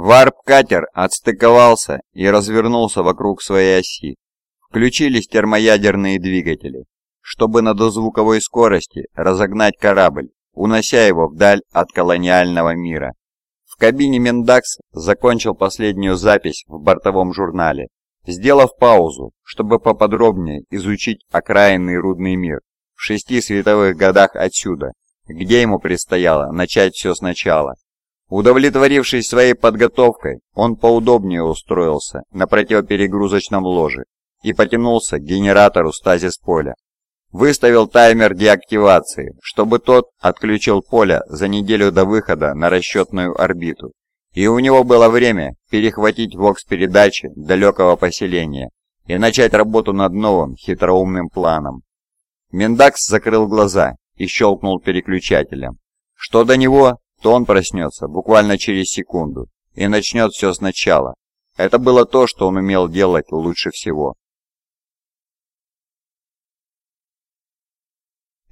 Варп-катер отстыковался и развернулся вокруг своей оси. Включились термоядерные двигатели, чтобы на дозвуковой скорости разогнать корабль, унося его вдаль от колониального мира. В кабине Мендакс закончил последнюю запись в бортовом журнале, сделав паузу, чтобы поподробнее изучить окраинный рудный мир в шести световых годах отсюда, где ему предстояло начать все сначала. Удовлетворившись своей подготовкой, он поудобнее устроился на противоперегрузочном ложе и потянулся к генератору стазис-поля. Выставил таймер деактивации, чтобы тот отключил поле за неделю до выхода на расчетную орбиту, и у него было время перехватить вокс-передачи далекого поселения и начать работу над новым хитроумным планом. Мендакс закрыл глаза и щелкнул переключателем. Что до него, то он проснется буквально через секунду и начнет все сначала. Это было то, что он умел делать лучше всего.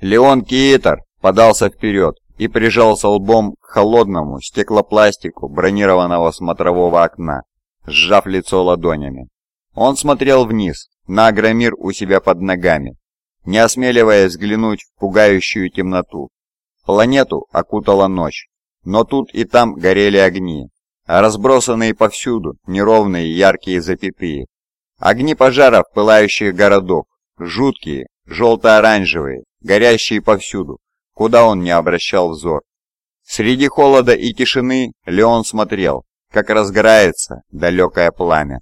Леон Киитер подался вперед и прижался лбом к холодному стеклопластику бронированного смотрового окна, сжав лицо ладонями. Он смотрел вниз, на агромир у себя под ногами, не осмеливаясь взглянуть в пугающую темноту. Планету окутала ночь, но тут и там горели огни, а разбросанные повсюду неровные яркие запятые. Огни пожаров пылающих городов, жуткие, желто-оранжевые, горящие повсюду, куда он не обращал взор. Среди холода и тишины Леон смотрел, как разгорается далекое пламя.